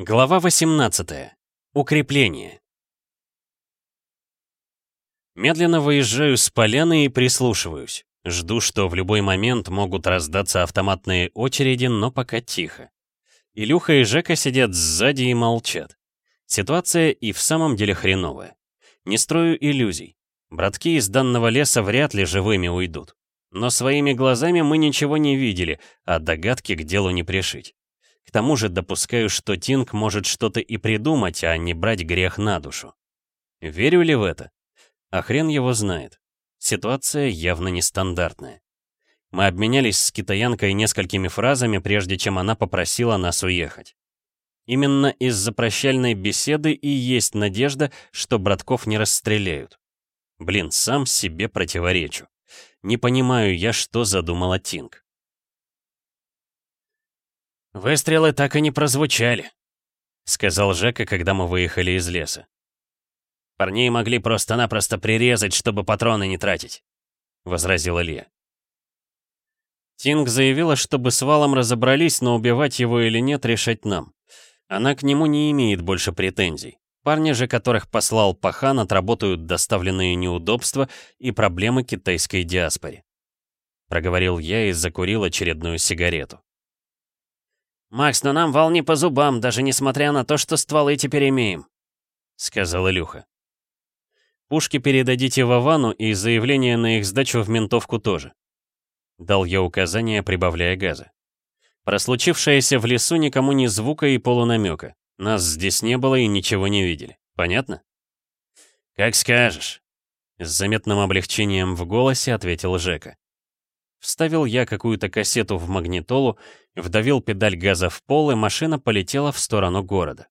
Глава 18. Укрепление. Медленно выезжаю с поляны и прислушиваюсь. Жду, что в любой момент могут раздаться автоматные очереди, но пока тихо. Илюха и Жека сидят сзади и молчат. Ситуация и в самом деле хреновая. Не строю иллюзий. Братки из данного леса вряд ли живыми уйдут. Но своими глазами мы ничего не видели, а догадки к делу не пришить. К тому же допускаю, что Тинг может что-то и придумать, а не брать грех на душу. Верю ли в это? А хрен его знает. Ситуация явно нестандартная. Мы обменялись с китаянкой несколькими фразами, прежде чем она попросила нас уехать. Именно из-за прощальной беседы и есть надежда, что братков не расстреляют. Блин, сам себе противоречу. Не понимаю я, что задумала Тинг. «Выстрелы так и не прозвучали», — сказал Жека, когда мы выехали из леса. «Парней могли просто-напросто прирезать, чтобы патроны не тратить», — возразил Илья. Тинг заявила, чтобы с Валом разобрались, но убивать его или нет, решать нам. Она к нему не имеет больше претензий. Парни же, которых послал Пахан, отработают доставленные неудобства и проблемы китайской диаспоре. Проговорил я и закурил очередную сигарету. «Макс, но нам вал по зубам, даже несмотря на то, что стволы теперь имеем», — сказал Илюха. «Пушки передадите Вовану и заявление на их сдачу в ментовку тоже», — дал я указание, прибавляя газа. Про случившееся в лесу никому ни звука и полунамека. Нас здесь не было и ничего не видели. Понятно? «Как скажешь», — с заметным облегчением в голосе ответил Жека. Вставил я какую-то кассету в магнитолу, вдавил педаль газа в пол, и машина полетела в сторону города.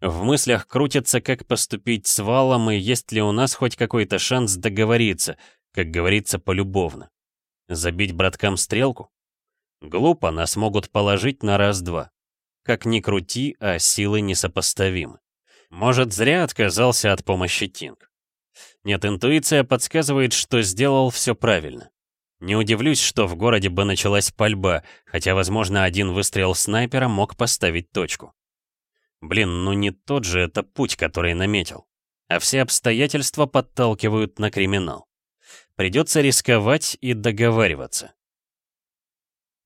В мыслях крутится, как поступить с валом и есть ли у нас хоть какой-то шанс договориться, как говорится, полюбовно. Забить браткам стрелку? Глупо, нас могут положить на раз-два. Как ни крути, а силы несопоставимы. Может, зря отказался от помощи Тинг. Нет, интуиция подсказывает, что сделал все правильно. Не удивлюсь, что в городе бы началась пальба, хотя, возможно, один выстрел снайпера мог поставить точку. Блин, ну не тот же это путь, который наметил. А все обстоятельства подталкивают на криминал. Придется рисковать и договариваться.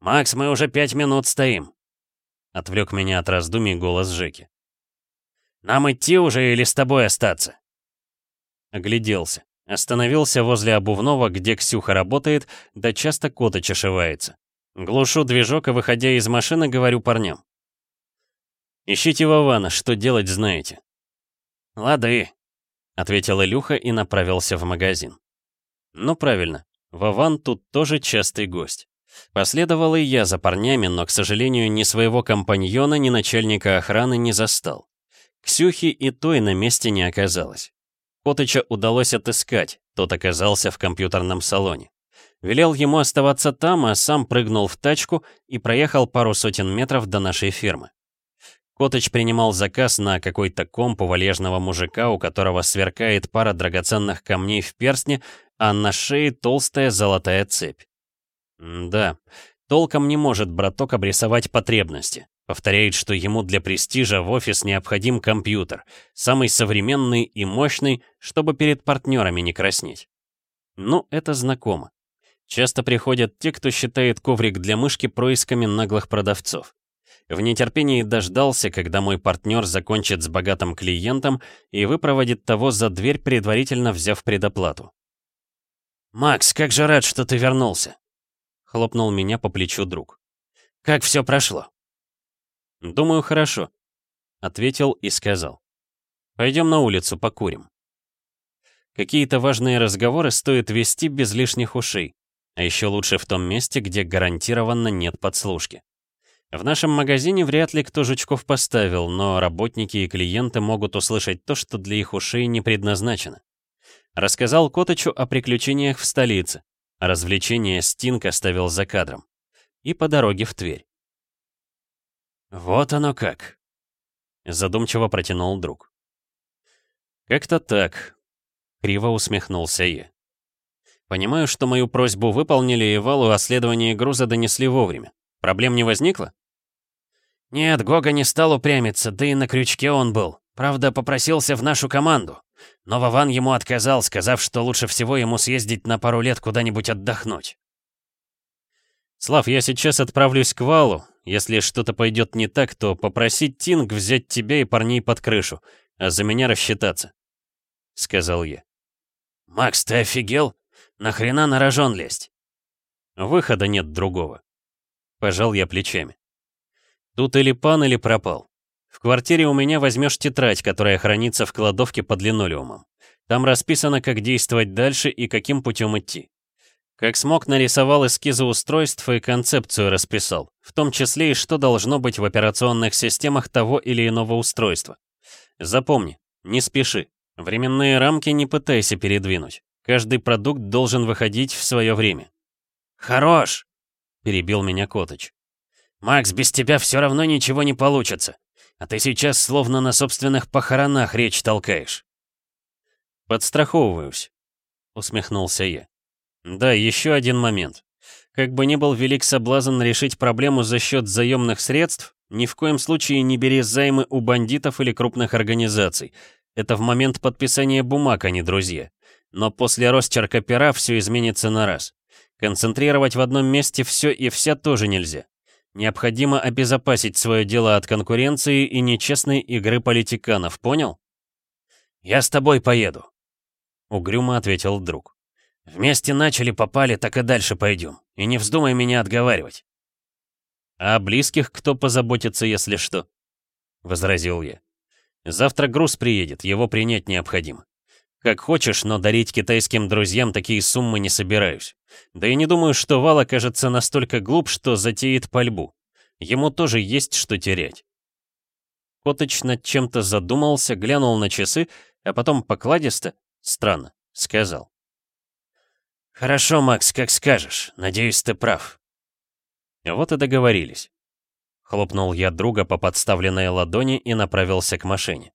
«Макс, мы уже пять минут стоим», — отвлек меня от раздумий голос Жеки. «Нам идти уже или с тобой остаться?» Огляделся. Остановился возле обувного, где Ксюха работает, да часто кота чешевается. Глушу движок, и, выходя из машины, говорю парням. «Ищите Вована, что делать знаете». «Лады», — ответил Илюха и направился в магазин. «Ну правильно, Вован тут тоже частый гость». Последовал и я за парнями, но, к сожалению, ни своего компаньона, ни начальника охраны не застал. Ксюхи и той на месте не оказалось. Котыча удалось отыскать, тот оказался в компьютерном салоне. Велел ему оставаться там, а сам прыгнул в тачку и проехал пару сотен метров до нашей фирмы. Котыч принимал заказ на какой-то комп у валежного мужика, у которого сверкает пара драгоценных камней в перстне, а на шее толстая золотая цепь. М да, толком не может браток обрисовать потребности. Повторяет, что ему для престижа в офис необходим компьютер, самый современный и мощный, чтобы перед партнерами не краснеть. Ну, это знакомо. Часто приходят те, кто считает коврик для мышки происками наглых продавцов. В нетерпении дождался, когда мой партнер закончит с богатым клиентом и выпроводит того за дверь, предварительно взяв предоплату. «Макс, как же рад, что ты вернулся!» — хлопнул меня по плечу друг. «Как все прошло?» «Думаю, хорошо», — ответил и сказал. «Пойдем на улицу, покурим». Какие-то важные разговоры стоит вести без лишних ушей, а еще лучше в том месте, где гарантированно нет подслушки. В нашем магазине вряд ли кто жучков поставил, но работники и клиенты могут услышать то, что для их ушей не предназначено. Рассказал Коточу о приключениях в столице, а развлечения Стинг оставил за кадром. И по дороге в Тверь. «Вот оно как!» — задумчиво протянул друг. «Как-то так», — криво усмехнулся я. «Понимаю, что мою просьбу выполнили и валу о следовании груза донесли вовремя. Проблем не возникло?» «Нет, Гога не стал упрямиться, да и на крючке он был. Правда, попросился в нашу команду. Но Вован ему отказал, сказав, что лучше всего ему съездить на пару лет куда-нибудь отдохнуть. «Слав, я сейчас отправлюсь к Валу. Если что-то пойдет не так, то попросить Тинг взять тебя и парней под крышу, а за меня рассчитаться», — сказал я. «Макс, ты офигел? Нахрена на рожон лезть?» «Выхода нет другого». Пожал я плечами. «Тут или пан, или пропал. В квартире у меня возьмешь тетрадь, которая хранится в кладовке под линолеумом. Там расписано, как действовать дальше и каким путем идти. Как смог, нарисовал эскизы устройств и концепцию расписал, в том числе и что должно быть в операционных системах того или иного устройства. Запомни, не спеши. Временные рамки не пытайся передвинуть. Каждый продукт должен выходить в свое время. «Хорош!» — перебил меня Коточ. «Макс, без тебя все равно ничего не получится. А ты сейчас словно на собственных похоронах речь толкаешь». «Подстраховываюсь», — усмехнулся я. Да, еще один момент. Как бы ни был велик соблазн решить проблему за счет заемных средств, ни в коем случае не бери займы у бандитов или крупных организаций. Это в момент подписания бумаг, а не друзья. Но после росчерка пера все изменится на раз. Концентрировать в одном месте все и вся тоже нельзя. Необходимо обезопасить свое дело от конкуренции и нечестной игры политиканов, понял? «Я с тобой поеду», — угрюмо ответил друг. Вместе начали, попали, так и дальше пойдем. И не вздумай меня отговаривать. А близких кто позаботится, если что? Возразил я. Завтра груз приедет, его принять необходимо. Как хочешь, но дарить китайским друзьям такие суммы не собираюсь. Да и не думаю, что Вал окажется настолько глуп, что затеет пальбу. Ему тоже есть что терять. Котыч над чем-то задумался, глянул на часы, а потом покладисто, странно, сказал. «Хорошо, Макс, как скажешь. Надеюсь, ты прав». Вот и договорились. Хлопнул я друга по подставленной ладони и направился к машине.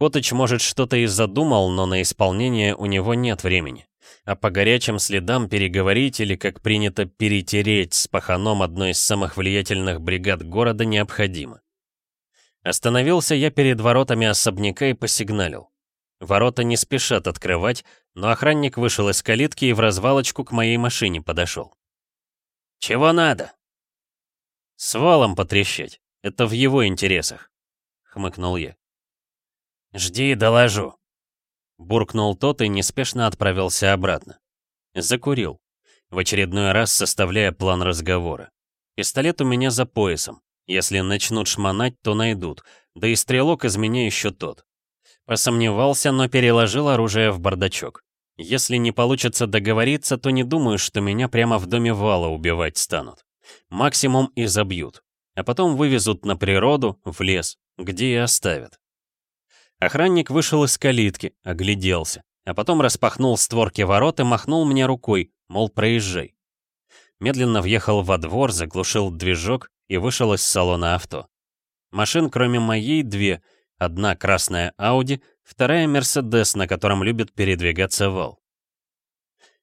Котыч, может, что-то и задумал, но на исполнение у него нет времени. А по горячим следам переговорить или, как принято, перетереть с паханом одной из самых влиятельных бригад города необходимо. Остановился я перед воротами особняка и посигналил. Ворота не спешат открывать, но охранник вышел из калитки и в развалочку к моей машине подошел. «Чего надо?» «С валом потрещать. Это в его интересах», — хмыкнул я. «Жди, доложу», — буркнул тот и неспешно отправился обратно. Закурил, в очередной раз составляя план разговора. Пистолет у меня за поясом. Если начнут шмонать, то найдут. Да и стрелок из меня еще тот. Посомневался, но переложил оружие в бардачок. Если не получится договориться, то не думаю, что меня прямо в доме вала убивать станут. Максимум и забьют. А потом вывезут на природу, в лес, где и оставят. Охранник вышел из калитки, огляделся, а потом распахнул створки ворот и махнул мне рукой, мол, проезжай. Медленно въехал во двор, заглушил движок и вышел из салона авто. Машин, кроме моей, две — Одна красная Ауди, вторая Мерседес, на котором любит передвигаться Вал.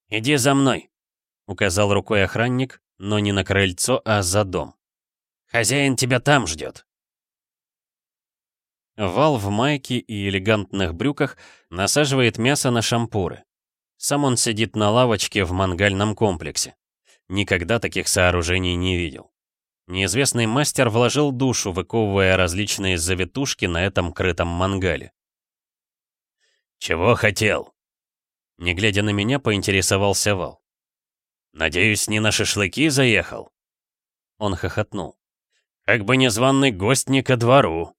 «Иди за мной», — указал рукой охранник, но не на крыльцо, а за дом. «Хозяин тебя там ждет». Вал в майке и элегантных брюках насаживает мясо на шампуры. Сам он сидит на лавочке в мангальном комплексе. Никогда таких сооружений не видел. Неизвестный мастер вложил душу, выковывая различные завитушки на этом крытом мангале. «Чего хотел?» Не глядя на меня, поинтересовался Вал. «Надеюсь, не на шашлыки заехал?» Он хохотнул. «Как бы незваный гость не ко двору».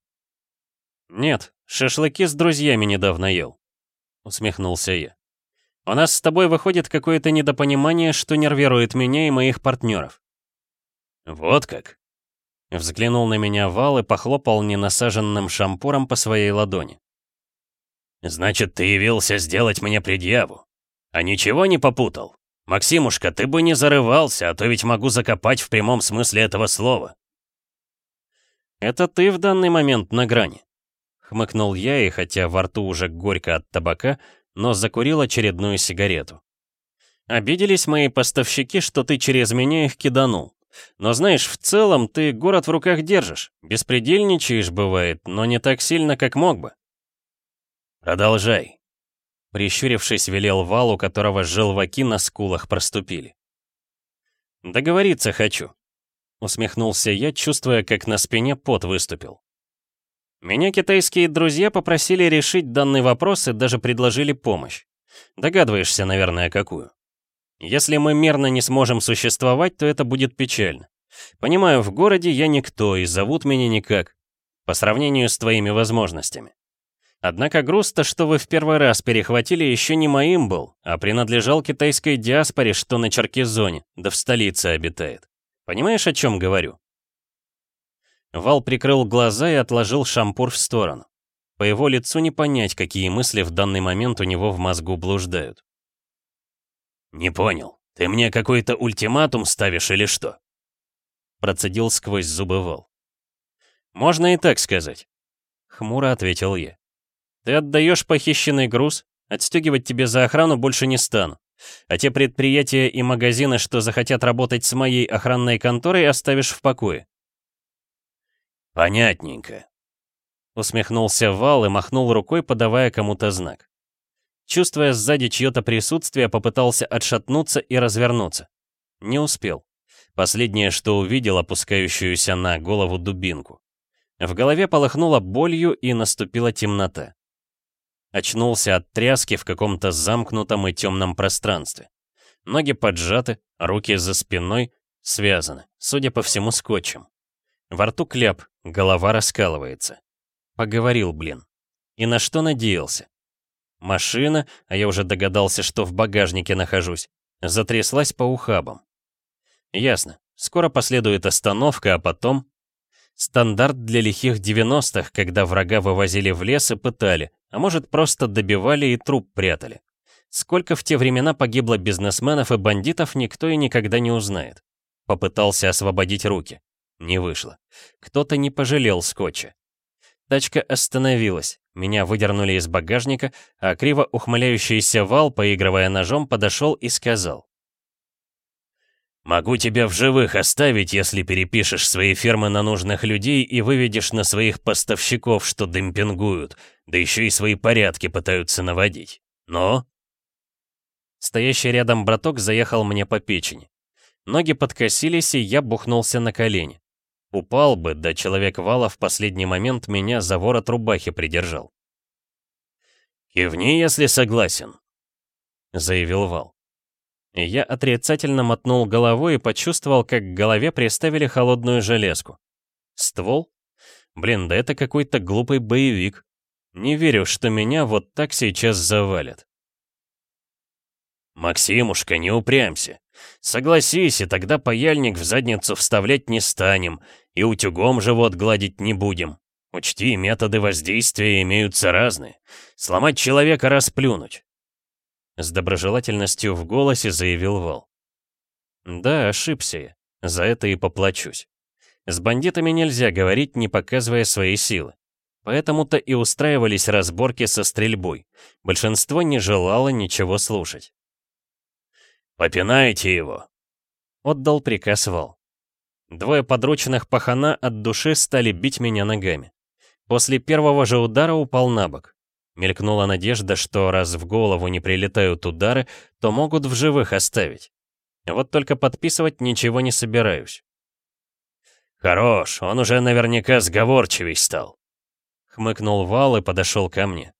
«Нет, шашлыки с друзьями недавно ел», — усмехнулся я. «У нас с тобой выходит какое-то недопонимание, что нервирует меня и моих партнеров. «Вот как?» Взглянул на меня Вал и похлопал ненасаженным шампуром по своей ладони. «Значит, ты явился сделать мне предъяву. А ничего не попутал? Максимушка, ты бы не зарывался, а то ведь могу закопать в прямом смысле этого слова». «Это ты в данный момент на грани», — хмыкнул я, и хотя во рту уже горько от табака, но закурил очередную сигарету. «Обиделись мои поставщики, что ты через меня их киданул. Но знаешь, в целом ты город в руках держишь. Беспредельничаешь, бывает, но не так сильно, как мог бы. Продолжай. Прищурившись, велел вал, у которого желваки на скулах проступили. «Договориться хочу», — усмехнулся я, чувствуя, как на спине пот выступил. Меня китайские друзья попросили решить данный вопрос и даже предложили помощь. Догадываешься, наверное, какую. Если мы мирно не сможем существовать, то это будет печально. Понимаю, в городе я никто, и зовут меня никак. По сравнению с твоими возможностями. Однако груз-то, что вы в первый раз перехватили, еще не моим был, а принадлежал китайской диаспоре, что на Черкизоне, да в столице обитает. Понимаешь, о чем говорю? Вал прикрыл глаза и отложил шампур в сторону. По его лицу не понять, какие мысли в данный момент у него в мозгу блуждают. «Не понял. Ты мне какой-то ультиматум ставишь или что?» Процедил сквозь зубы Вал. «Можно и так сказать», — хмуро ответил я. «Ты отдаешь похищенный груз, отстегивать тебе за охрану больше не стану. А те предприятия и магазины, что захотят работать с моей охранной конторой, оставишь в покое». «Понятненько», — усмехнулся Вал и махнул рукой, подавая кому-то знак. Чувствуя сзади чье-то присутствие, попытался отшатнуться и развернуться. Не успел. Последнее, что увидел, опускающуюся на голову дубинку. В голове полыхнуло болью и наступила темнота. Очнулся от тряски в каком-то замкнутом и темном пространстве. Ноги поджаты, руки за спиной, связаны, судя по всему, скотчем. Во рту кляп, голова раскалывается. Поговорил, блин. И на что надеялся? Машина, а я уже догадался, что в багажнике нахожусь, затряслась по ухабам. Ясно. Скоро последует остановка, а потом... Стандарт для лихих 90-х, когда врага вывозили в лес и пытали, а может просто добивали и труп прятали. Сколько в те времена погибло бизнесменов и бандитов, никто и никогда не узнает. Попытался освободить руки. Не вышло. Кто-то не пожалел скотча. Тачка остановилась. Меня выдернули из багажника, а криво ухмыляющийся вал, поигрывая ножом, подошел и сказал. «Могу тебя в живых оставить, если перепишешь свои фермы на нужных людей и выведешь на своих поставщиков, что демпингуют, да еще и свои порядки пытаются наводить. Но...» Стоящий рядом браток заехал мне по печени. Ноги подкосились, и я бухнулся на колени. Упал бы, да человек вала в последний момент меня за ворот рубахи придержал. «Кивни, если согласен», — заявил вал. Я отрицательно мотнул головой и почувствовал, как к голове приставили холодную железку. Ствол? Блин, да это какой-то глупый боевик. Не верю, что меня вот так сейчас завалят. «Максимушка, не упрямься. Согласись, и тогда паяльник в задницу вставлять не станем, и утюгом живот гладить не будем. Учти, методы воздействия имеются разные. Сломать человека расплюнуть. С доброжелательностью в голосе заявил Вол. Да, ошибся я. За это и поплачусь. С бандитами нельзя говорить, не показывая свои силы. Поэтому-то и устраивались разборки со стрельбой. Большинство не желало ничего слушать. «Попинайте его!» — отдал приказ Вал. Двое подручных пахана от души стали бить меня ногами. После первого же удара упал на бок. Мелькнула надежда, что раз в голову не прилетают удары, то могут в живых оставить. Вот только подписывать ничего не собираюсь. «Хорош, он уже наверняка сговорчивей стал», — хмыкнул Вал и подошел ко мне.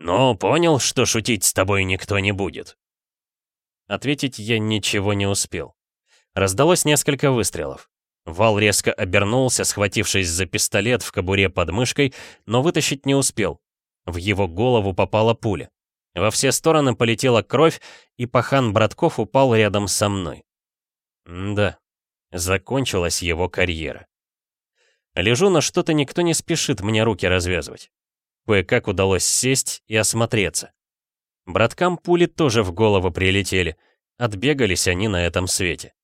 «Ну, понял, что шутить с тобой никто не будет?» Ответить я ничего не успел. Раздалось несколько выстрелов. Вал резко обернулся, схватившись за пистолет в кобуре под мышкой, но вытащить не успел. В его голову попала пуля. Во все стороны полетела кровь, и пахан Братков упал рядом со мной. М да, закончилась его карьера. Лежу, но что-то никто не спешит мне руки развязывать. Кое-как удалось сесть и осмотреться. Браткам пули тоже в голову прилетели. Отбегались они на этом свете.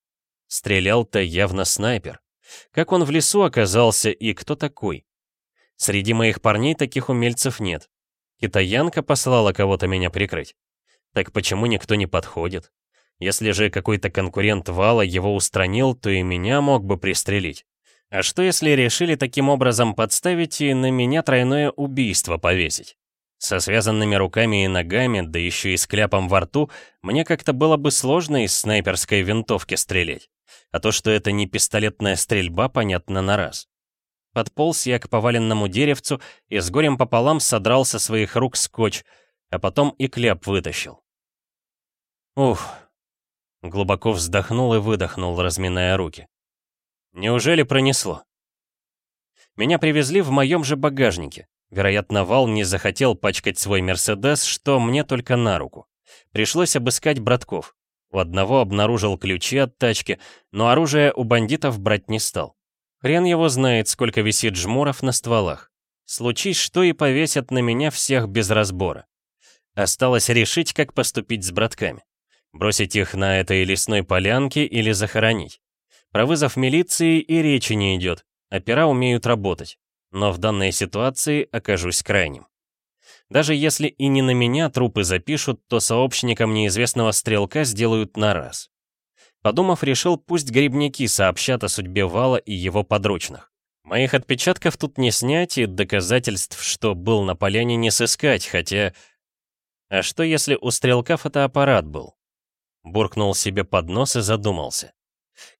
Стрелял-то явно снайпер. Как он в лесу оказался и кто такой? Среди моих парней таких умельцев нет. Китаянка послала кого-то меня прикрыть. Так почему никто не подходит? Если же какой-то конкурент Вала его устранил, то и меня мог бы пристрелить. А что если решили таким образом подставить и на меня тройное убийство повесить? Со связанными руками и ногами, да еще и с кляпом во рту, мне как-то было бы сложно из снайперской винтовки стрелять. А то, что это не пистолетная стрельба, понятно на раз. Подполз я к поваленному деревцу и с горем пополам содрал со своих рук скотч, а потом и кляп вытащил. Ух. Глубоко вздохнул и выдохнул, разминая руки. Неужели пронесло? Меня привезли в моем же багажнике. Вероятно, Вал не захотел пачкать свой Мерседес, что мне только на руку. Пришлось обыскать братков. У одного обнаружил ключи от тачки, но оружие у бандитов брать не стал. Хрен его знает, сколько висит жмуров на стволах. Случись, что и повесят на меня всех без разбора. Осталось решить, как поступить с братками. Бросить их на этой лесной полянке или захоронить. Про вызов милиции и речи не идет. Опера умеют работать. Но в данной ситуации окажусь крайним. Даже если и не на меня трупы запишут, то сообщникам неизвестного стрелка сделают на раз. Подумав, решил, пусть грибники сообщат о судьбе Вала и его подручных. Моих отпечатков тут не снять и доказательств, что был на поляне, не сыскать, хотя... А что если у стрелка фотоаппарат был? Буркнул себе под нос и задумался.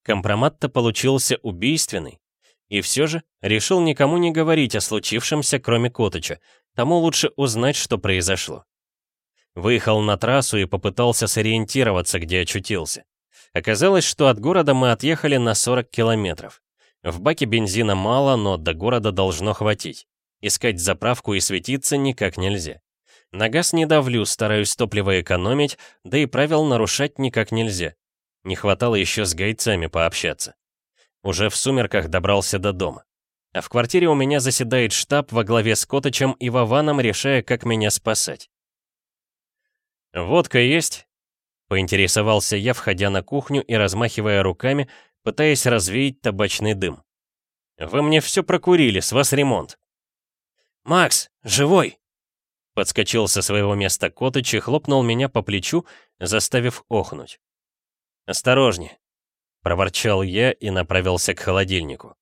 Компромат-то получился убийственный. И все же решил никому не говорить о случившемся, кроме Котыча. Тому лучше узнать, что произошло. Выехал на трассу и попытался сориентироваться, где очутился. Оказалось, что от города мы отъехали на 40 километров. В баке бензина мало, но до города должно хватить. Искать заправку и светиться никак нельзя. На газ не давлю, стараюсь топливо экономить, да и правил нарушать никак нельзя. Не хватало еще с гайцами пообщаться. Уже в сумерках добрался до дома. А в квартире у меня заседает штаб во главе с Коточем и Вованом, решая, как меня спасать. «Водка есть?» Поинтересовался я, входя на кухню и размахивая руками, пытаясь развеять табачный дым. «Вы мне все прокурили, с вас ремонт». «Макс, живой!» Подскочил со своего места Котыч и хлопнул меня по плечу, заставив охнуть. «Осторожнее!» — проворчал я и направился к холодильнику.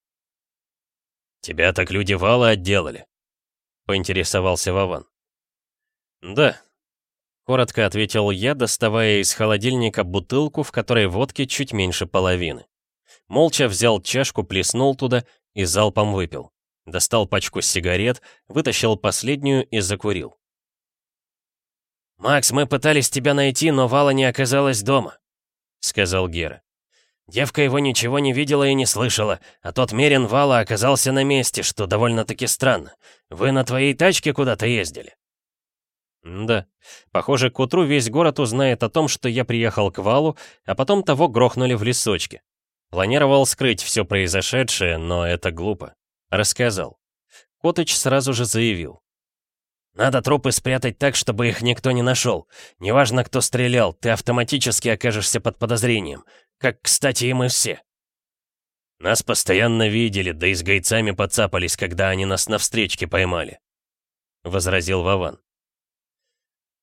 «Тебя так люди вала отделали?» — поинтересовался Вован. «Да, Коротко ответил я, доставая из холодильника бутылку, в которой водки чуть меньше половины. Молча взял чашку, плеснул туда и залпом выпил. Достал пачку сигарет, вытащил последнюю и закурил. «Макс, мы пытались тебя найти, но Вала не оказалась дома», — сказал Гера. «Девка его ничего не видела и не слышала, а тот Мерин Вала оказался на месте, что довольно-таки странно. Вы на твоей тачке куда-то ездили?» Да, похоже, к утру весь город узнает о том, что я приехал к валу, а потом того грохнули в лесочке. Планировал скрыть все произошедшее, но это глупо. Рассказал. Котыч сразу же заявил. «Надо трупы спрятать так, чтобы их никто не нашел. Неважно, кто стрелял, ты автоматически окажешься под подозрением. Как, кстати, и мы все». «Нас постоянно видели, да и с гайцами подцапались, когда они нас на встречке поймали», — возразил Вован.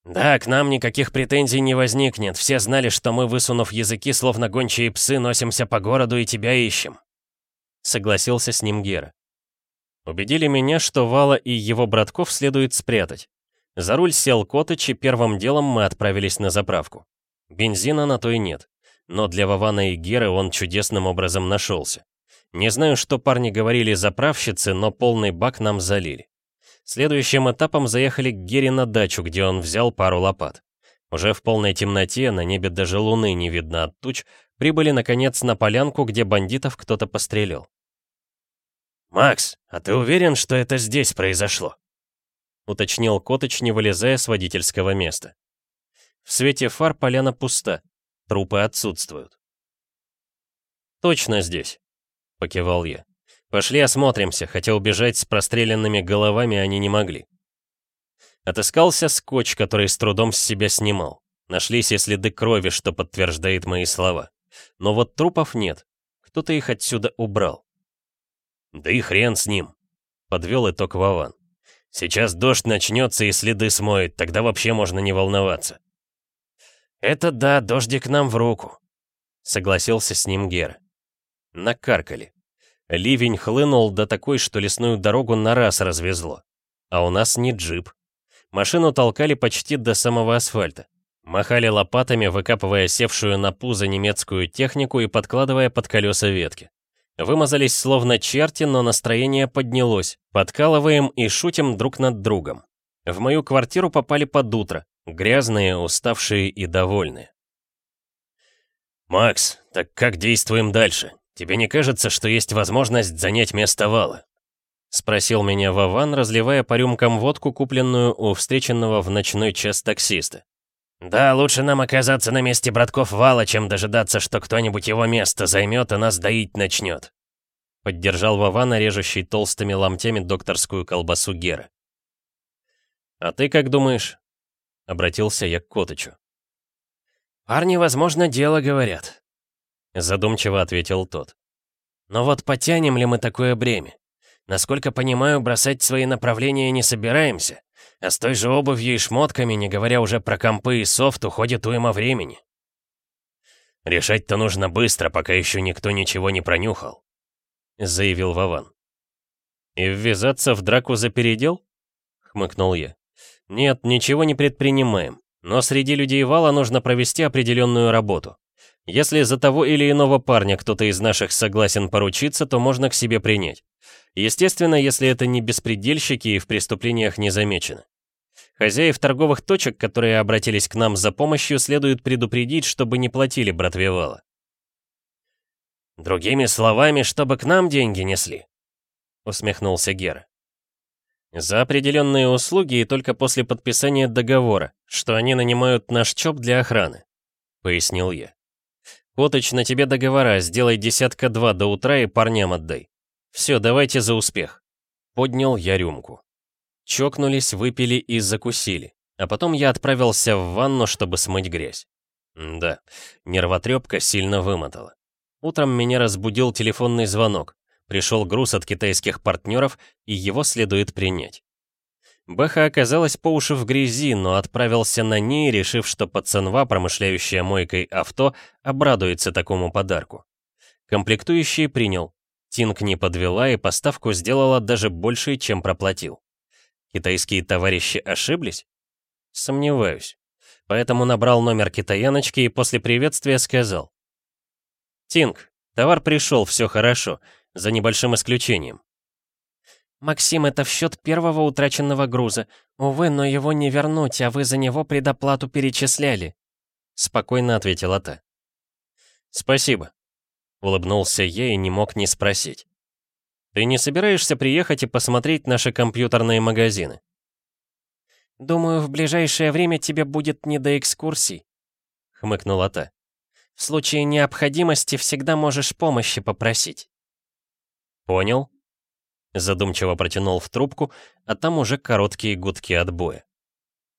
«Да, к нам никаких претензий не возникнет. Все знали, что мы, высунув языки, словно гончие псы, носимся по городу и тебя ищем». Согласился с ним Гера. Убедили меня, что Вала и его братков следует спрятать. За руль сел Котыч, и первым делом мы отправились на заправку. Бензина на то и нет. Но для Вована и Геры он чудесным образом нашелся. Не знаю, что парни говорили заправщицы, но полный бак нам залили. Следующим этапом заехали к Гере на дачу, где он взял пару лопат. Уже в полной темноте, на небе даже луны не видно от туч, прибыли, наконец, на полянку, где бандитов кто-то пострелил. «Макс, а ты уверен, что это здесь произошло?» — уточнил Котыч, не вылезая с водительского места. В свете фар поляна пуста, трупы отсутствуют. «Точно здесь», — покивал я. «Пошли осмотримся, хотя убежать с простреленными головами они не могли». Отыскался скотч, который с трудом с себя снимал. Нашлись и следы крови, что подтверждает мои слова. Но вот трупов нет. Кто-то их отсюда убрал. «Да и хрен с ним», — подвел итог Вован. «Сейчас дождь начнется и следы смоет, тогда вообще можно не волноваться». «Это да, дождик нам в руку», — согласился с ним Гера. Накаркали. Ливень хлынул до такой, что лесную дорогу на раз развезло. А у нас не джип. Машину толкали почти до самого асфальта. Махали лопатами, выкапывая севшую на пузо немецкую технику и подкладывая под колеса ветки. Вымазались словно черти, но настроение поднялось. Подкалываем и шутим друг над другом. В мою квартиру попали под утро. Грязные, уставшие и довольные. «Макс, так как действуем дальше? Тебе не кажется, что есть возможность занять место вала?» Спросил меня Вован, разливая по рюмкам водку, купленную у встреченного в ночной час таксиста. «Да, лучше нам оказаться на месте братков вала, чем дожидаться, что кто-нибудь его место займет и нас доить начнет», поддержал Вован, режущий толстыми ломтями докторскую колбасу Гера. «А ты как думаешь?» — обратился я к Котычу. «Парни, возможно, дело говорят», — задумчиво ответил тот. «Но вот потянем ли мы такое бремя? Насколько понимаю, бросать свои направления не собираемся. А с той же обувью и шмотками, не говоря уже про компы и софт, уходит уйма времени. «Решать-то нужно быстро, пока еще никто ничего не пронюхал», — заявил Вован. «И ввязаться в драку за передел?» — хмыкнул я. «Нет, ничего не предпринимаем. Но среди людей вала нужно провести определенную работу. Если за того или иного парня кто-то из наших согласен поручиться, то можно к себе принять. Естественно, если это не беспредельщики и в преступлениях не замечены. Хозяев торговых точек, которые обратились к нам за помощью, следует предупредить, чтобы не платили братве вала. «Другими словами, чтобы к нам деньги несли», — усмехнулся Гера. «За определенные услуги и только после подписания договора, что они нанимают наш ЧОП для охраны», — пояснил я. «Котыч, на тебе договора, сделай десятка два до утра и парням отдай. Все, давайте за успех». Поднял я рюмку. Чокнулись, выпили и закусили. А потом я отправился в ванну, чтобы смыть грязь. Да, нервотрепка сильно вымотала. Утром меня разбудил телефонный звонок. Пришел груз от китайских партнеров, и его следует принять. Бэха оказалась по уши в грязи, но отправился на ней, решив, что пацанва, промышляющая мойкой авто, обрадуется такому подарку. Комплектующий принял. Тинг не подвела и поставку сделала даже больше, чем проплатил. Китайские товарищи ошиблись? Сомневаюсь. Поэтому набрал номер китаяночки и после приветствия сказал. «Тинг, товар пришел, все хорошо, за небольшим исключением». «Максим, это в счет первого утраченного груза. Увы, но его не вернуть, а вы за него предоплату перечисляли», — спокойно ответила та. «Спасибо», — улыбнулся я и не мог не спросить. Ты не собираешься приехать и посмотреть наши компьютерные магазины? Думаю, в ближайшее время тебе будет не до экскурсий, хмыкнула та. В случае необходимости всегда можешь помощи попросить. Понял? Задумчиво протянул в трубку, а там уже короткие гудки отбоя.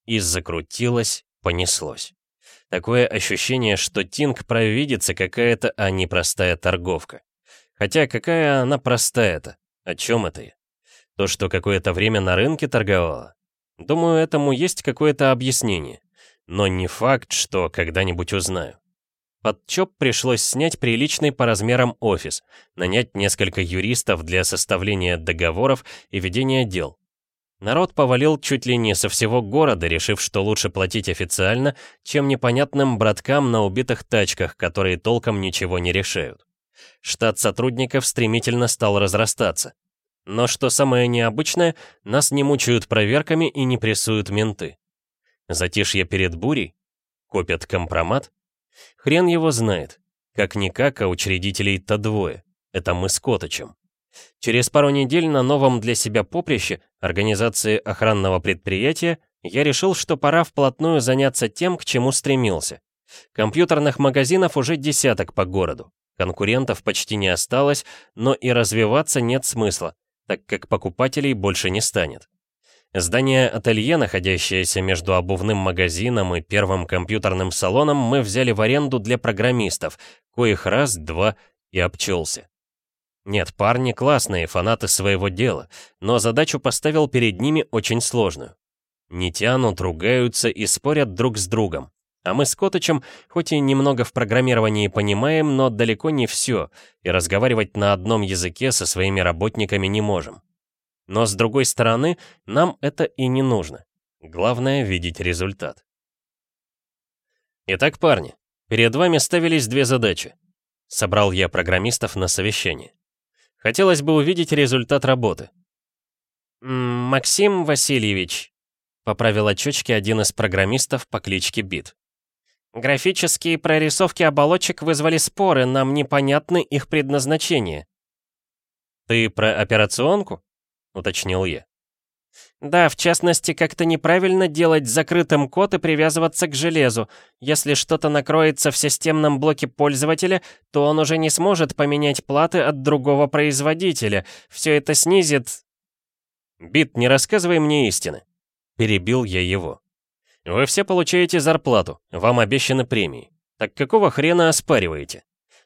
И закрутилось, понеслось. Такое ощущение, что Тинг провидится какая-то, а не простая торговка. Хотя какая она простая-то? О чем это я? То, что какое-то время на рынке торговала? Думаю, этому есть какое-то объяснение. Но не факт, что когда-нибудь узнаю. Под ЧОП пришлось снять приличный по размерам офис, нанять несколько юристов для составления договоров и ведения дел. Народ повалил чуть ли не со всего города, решив, что лучше платить официально, чем непонятным браткам на убитых тачках, которые толком ничего не решают. Штат сотрудников стремительно стал разрастаться. Но что самое необычное, нас не мучают проверками и не прессуют менты. Затишье перед бурей? Копят компромат? Хрен его знает. Как-никак, а учредителей-то двое. Это мы с Коточем. Через пару недель на новом для себя поприще, организации охранного предприятия, я решил, что пора вплотную заняться тем, к чему стремился. Компьютерных магазинов уже десяток по городу. Конкурентов почти не осталось, но и развиваться нет смысла, так как покупателей больше не станет. Здание ателье, находящееся между обувным магазином и первым компьютерным салоном, мы взяли в аренду для программистов, коих раз, два и обчелся. Нет, парни классные, фанаты своего дела, но задачу поставил перед ними очень сложную. Не тянут, ругаются и спорят друг с другом. А мы с Котычем, хоть и немного в программировании понимаем, но далеко не все, и разговаривать на одном языке со своими работниками не можем. Но с другой стороны, нам это и не нужно. Главное — видеть результат. Итак, парни, перед вами ставились две задачи. Собрал я программистов на совещание. Хотелось бы увидеть результат работы. «Максим Васильевич», — поправил очечки один из программистов по кличке Бит. «Графические прорисовки оболочек вызвали споры, нам непонятны их предназначение». «Ты про операционку?» — уточнил я. Да, в частности, как-то неправильно делать закрытым код и привязываться к железу. Если что-то накроется в системном блоке пользователя, то он уже не сможет поменять платы от другого производителя. Все это снизит... Бит, не рассказывай мне истины. Перебил я его. Вы все получаете зарплату, вам обещаны премии. Так какого хрена оспариваете?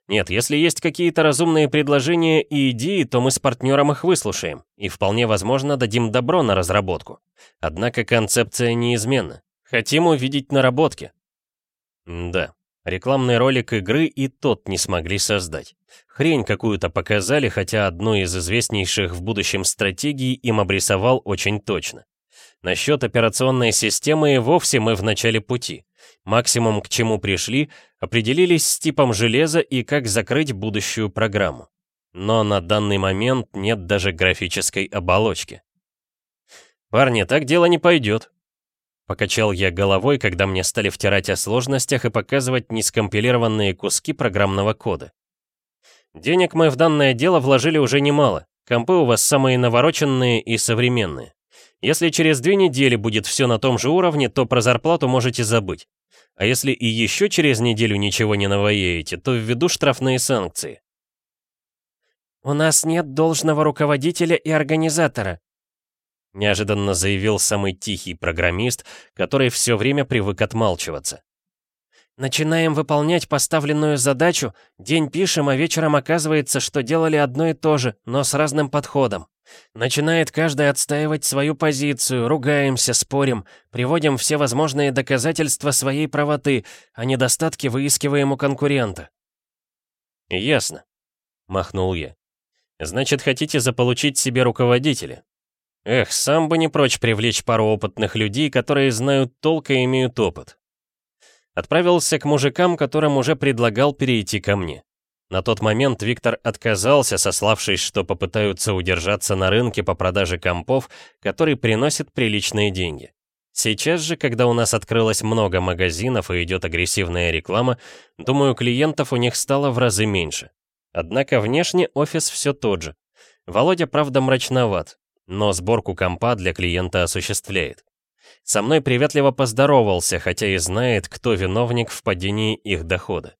Нет, если есть какие-то разумные предложения и идеи, то мы с партнером их выслушаем, и вполне возможно дадим добро на разработку. Однако концепция неизменна. Хотим увидеть наработки. да, рекламный ролик игры и тот не смогли создать. Хрень какую-то показали, хотя одну из известнейших в будущем стратегий им обрисовал очень точно. Насчет операционной системы вовсе мы в начале пути. Максимум, к чему пришли, определились с типом железа и как закрыть будущую программу. Но на данный момент нет даже графической оболочки. «Парни, так дело не пойдет», Покачал я головой, когда мне стали втирать о сложностях и показывать нескомпилированные куски программного кода. Денег мы в данное дело вложили уже немало. Компы у вас самые навороченные и современные. Если через две недели будет все на том же уровне, то про зарплату можете забыть. А если и еще через неделю ничего не навоеете, то введу штрафные санкции. «У нас нет должного руководителя и организатора», неожиданно заявил самый тихий программист, который все время привык отмалчиваться. «Начинаем выполнять поставленную задачу, день пишем, а вечером оказывается, что делали одно и то же, но с разным подходом. Начинает каждый отстаивать свою позицию, ругаемся, спорим, приводим все возможные доказательства своей правоты, а недостатки выискиваем у конкурента. «Ясно», — махнул я. «Значит, хотите заполучить себе руководителя? Эх, сам бы не прочь привлечь пару опытных людей, которые знают толк и имеют опыт». Отправился к мужикам, которым уже предлагал перейти ко мне. На тот момент Виктор отказался, сославшись, что попытаются удержаться на рынке по продаже компов, который приносит приличные деньги. Сейчас же, когда у нас открылось много магазинов и идет агрессивная реклама, думаю, клиентов у них стало в разы меньше. Однако внешне офис все тот же. Володя, правда, мрачноват, но сборку компа для клиента осуществляет. Со мной приветливо поздоровался, хотя и знает, кто виновник в падении их дохода.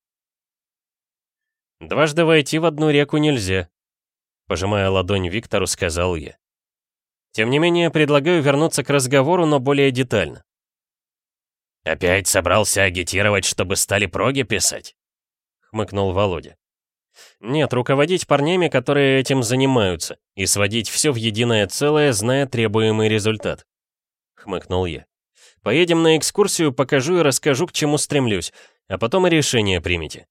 «Дважды войти в одну реку нельзя», — пожимая ладонь Виктору, сказал я. «Тем не менее, предлагаю вернуться к разговору, но более детально». «Опять собрался агитировать, чтобы стали проги писать?» — хмыкнул Володя. «Нет, руководить парнями, которые этим занимаются, и сводить все в единое целое, зная требуемый результат», — хмыкнул я. «Поедем на экскурсию, покажу и расскажу, к чему стремлюсь, а потом и решение примите».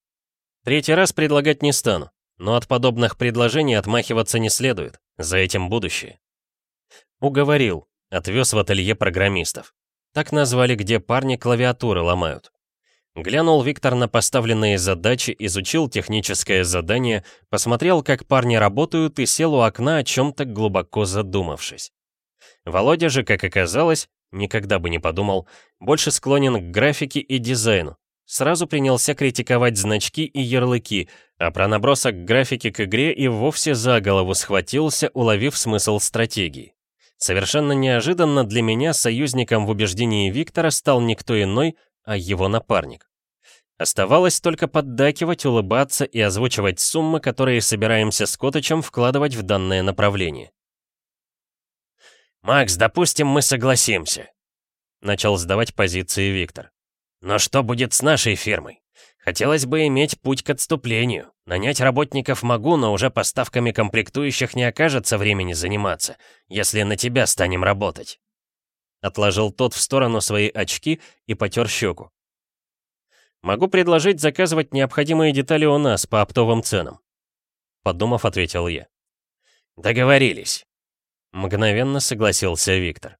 Третий раз предлагать не стану, но от подобных предложений отмахиваться не следует, за этим будущее. Уговорил, отвез в ателье программистов. Так назвали, где парни клавиатуры ломают. Глянул Виктор на поставленные задачи, изучил техническое задание, посмотрел, как парни работают и сел у окна, о чем-то глубоко задумавшись. Володя же, как оказалось, никогда бы не подумал, больше склонен к графике и дизайну, Сразу принялся критиковать значки и ярлыки, а про набросок графики к игре и вовсе за голову схватился, уловив смысл стратегии. Совершенно неожиданно для меня союзником в убеждении Виктора стал никто иной, а его напарник. Оставалось только поддакивать, улыбаться и озвучивать суммы, которые собираемся с Коточем вкладывать в данное направление. «Макс, допустим, мы согласимся», — начал сдавать позиции Виктор. Но что будет с нашей фирмой? Хотелось бы иметь путь к отступлению. Нанять работников могу, но уже поставками комплектующих не окажется времени заниматься, если на тебя станем работать. Отложил тот в сторону свои очки и потер щеку. Могу предложить заказывать необходимые детали у нас по оптовым ценам. Подумав, ответил я. Договорились. Мгновенно согласился Виктор.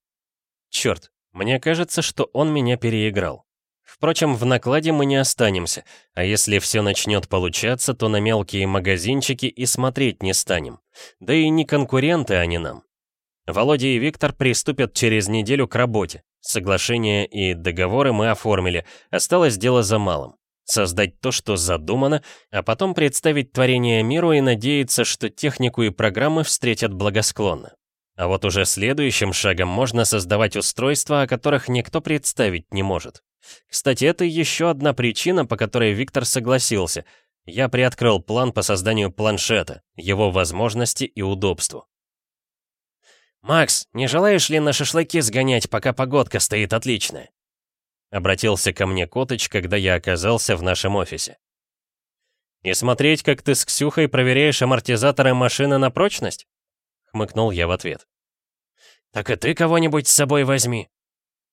Черт, мне кажется, что он меня переиграл. Впрочем, в накладе мы не останемся, а если все начнет получаться, то на мелкие магазинчики и смотреть не станем. Да и не конкуренты они нам. Володя и Виктор приступят через неделю к работе. Соглашения и договоры мы оформили, осталось дело за малым. Создать то, что задумано, а потом представить творение миру и надеяться, что технику и программы встретят благосклонно. А вот уже следующим шагом можно создавать устройства, о которых никто представить не может. Кстати, это еще одна причина, по которой Виктор согласился. Я приоткрыл план по созданию планшета, его возможности и удобству. «Макс, не желаешь ли на шашлыки сгонять, пока погодка стоит отличная?» Обратился ко мне Котыч, когда я оказался в нашем офисе. «И смотреть, как ты с Ксюхой проверяешь амортизаторы машины на прочность?» Хмыкнул я в ответ. «Так и ты кого-нибудь с собой возьми!»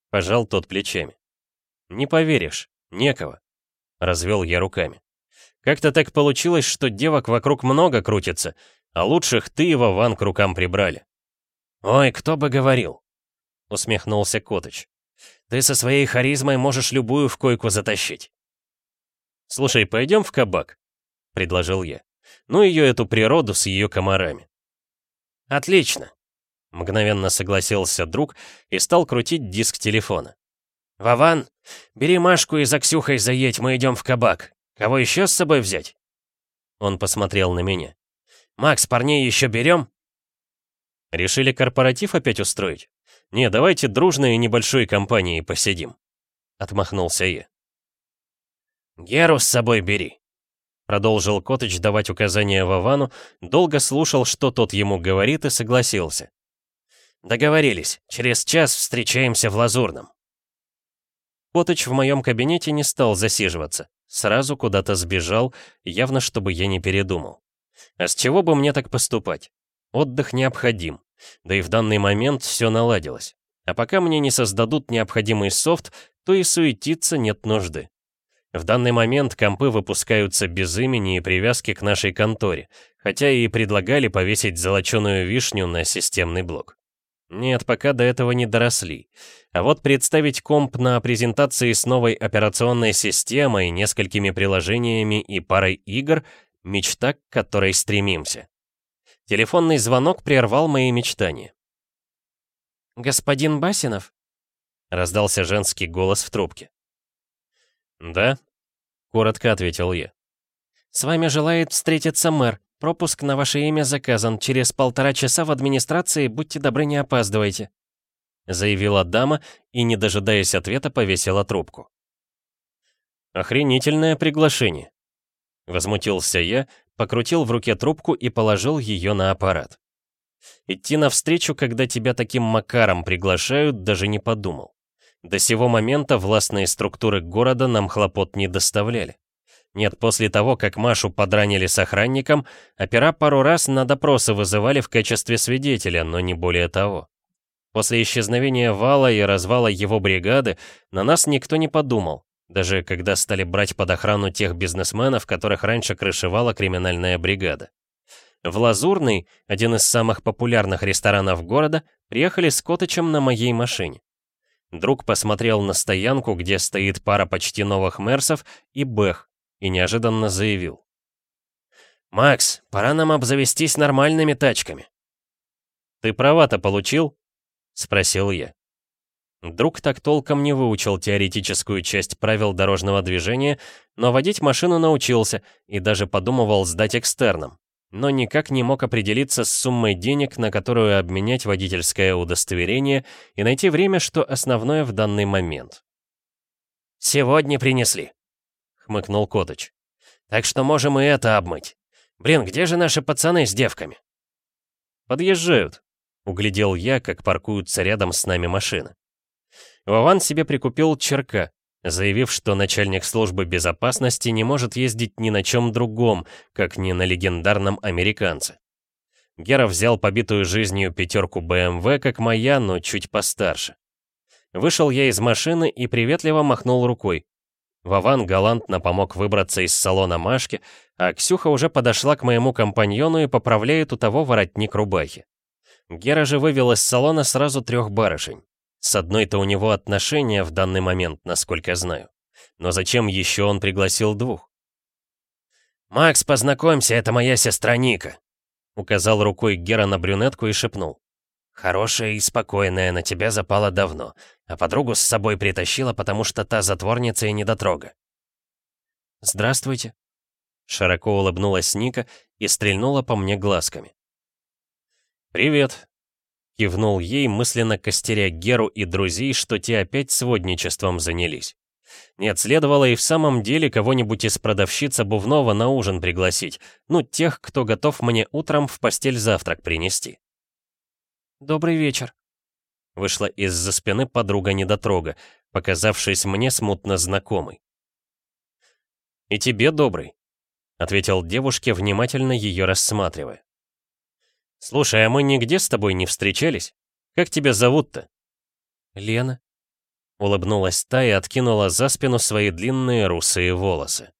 Пожал тот плечами. «Не поверишь, некого», — развел я руками. «Как-то так получилось, что девок вокруг много крутится, а лучших ты и Вован к рукам прибрали. «Ой, кто бы говорил!» — усмехнулся Котыч. «Ты со своей харизмой можешь любую в койку затащить». «Слушай, пойдем в кабак», — предложил я. «Ну ее эту природу с ее комарами». «Отлично», — мгновенно согласился друг и стал крутить диск телефона. «Вован, бери Машку и за Ксюхой заедь, мы идем в кабак. Кого еще с собой взять?» Он посмотрел на меня. «Макс, парней еще берем?» Решили корпоратив опять устроить? Не, давайте дружной и небольшой компанией посидим. Отмахнулся я. Геру с собой бери. Продолжил Котыч давать указания Вовану, долго слушал, что тот ему говорит, и согласился. Договорились, через час встречаемся в Лазурном. Котыч в моем кабинете не стал засиживаться, сразу куда-то сбежал, явно чтобы я не передумал. А с чего бы мне так поступать? Отдых необходим. Да и в данный момент все наладилось. А пока мне не создадут необходимый софт, то и суетиться нет нужды. В данный момент компы выпускаются без имени и привязки к нашей конторе, хотя и предлагали повесить золоченую вишню на системный блок. Нет, пока до этого не доросли. А вот представить комп на презентации с новой операционной системой, несколькими приложениями и парой игр — мечта, к которой стремимся. Телефонный звонок прервал мои мечтания. «Господин Басинов?» — раздался женский голос в трубке. «Да», — коротко ответил я. «С вами желает встретиться мэр. Пропуск на ваше имя заказан. Через полтора часа в администрации, будьте добры, не опаздывайте», — заявила дама и, не дожидаясь ответа, повесила трубку. «Охренительное приглашение», — возмутился я, покрутил в руке трубку и положил ее на аппарат. Идти навстречу, когда тебя таким макаром приглашают, даже не подумал. До сего момента властные структуры города нам хлопот не доставляли. Нет, после того, как Машу подранили с охранником, опера пару раз на допросы вызывали в качестве свидетеля, но не более того. После исчезновения Вала и развала его бригады на нас никто не подумал, даже когда стали брать под охрану тех бизнесменов, которых раньше крышевала криминальная бригада. В Лазурный, один из самых популярных ресторанов города, приехали с Котычем на моей машине. Друг посмотрел на стоянку, где стоит пара почти новых Мерсов, и Бэх, и неожиданно заявил. «Макс, пора нам обзавестись нормальными тачками». «Ты права-то получил?» — спросил я. Друг так толком не выучил теоретическую часть правил дорожного движения, но водить машину научился и даже подумывал сдать экстерном, но никак не мог определиться с суммой денег, на которую обменять водительское удостоверение и найти время, что основное в данный момент. «Сегодня принесли», — хмыкнул Котыч. «Так что можем и это обмыть. Блин, где же наши пацаны с девками?» «Подъезжают», — углядел я, как паркуются рядом с нами машины. Вован себе прикупил черка, заявив, что начальник службы безопасности не может ездить ни на чем другом, как ни на легендарном американце. Гера взял побитую жизнью пятерку БМВ, как моя, но чуть постарше. Вышел я из машины и приветливо махнул рукой. Вован галантно помог выбраться из салона Машки, а Ксюха уже подошла к моему компаньону и поправляет у того воротник рубахи. Гера же вывел из салона сразу трех барышень. С одной-то у него отношения в данный момент, насколько знаю. Но зачем еще он пригласил двух? «Макс, познакомься, это моя сестра Ника», — указал рукой Гера на брюнетку и шепнул. «Хорошая и спокойная, на тебя запала давно, а подругу с собой притащила, потому что та затворница и недотрога». «Здравствуйте», — широко улыбнулась Ника и стрельнула по мне глазками. «Привет», — кивнул ей, мысленно костеря Геру и друзей, что те опять сводничеством занялись. Нет, следовало и в самом деле кого-нибудь из продавщиц обувного на ужин пригласить. Ну, тех, кто готов мне утром в постель завтрак принести. «Добрый вечер», — вышла из-за спины подруга-недотрога, показавшись мне смутно знакомой. «И тебе добрый», — ответил девушке, внимательно ее рассматривая. «Слушай, а мы нигде с тобой не встречались? Как тебя зовут-то?» «Лена», Улыбнулась та и откинула за спину свои длинные русые волосы.